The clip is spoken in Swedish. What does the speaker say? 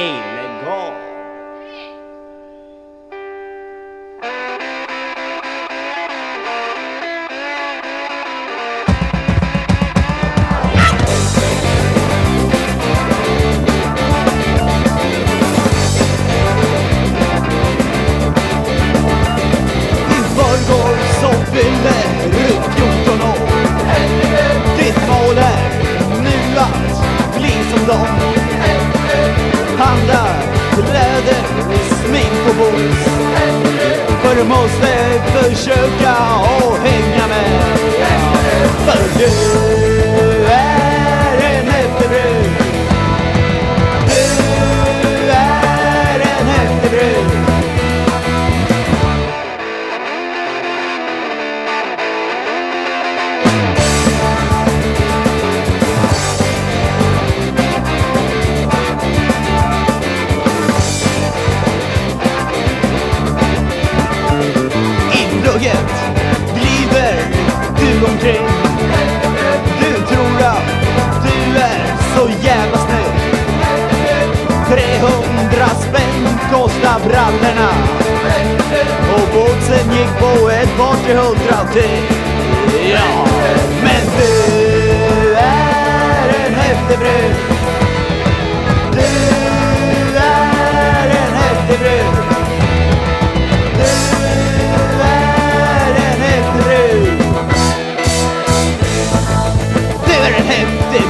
Kane. Handlar kläder, smink och boots För du måste försöka taget driver glider du omkring. Du tror att du är så jävla snygg. 300 spänn kostar brallorna. Och båten gick på ett par till hundra till. Ja, men du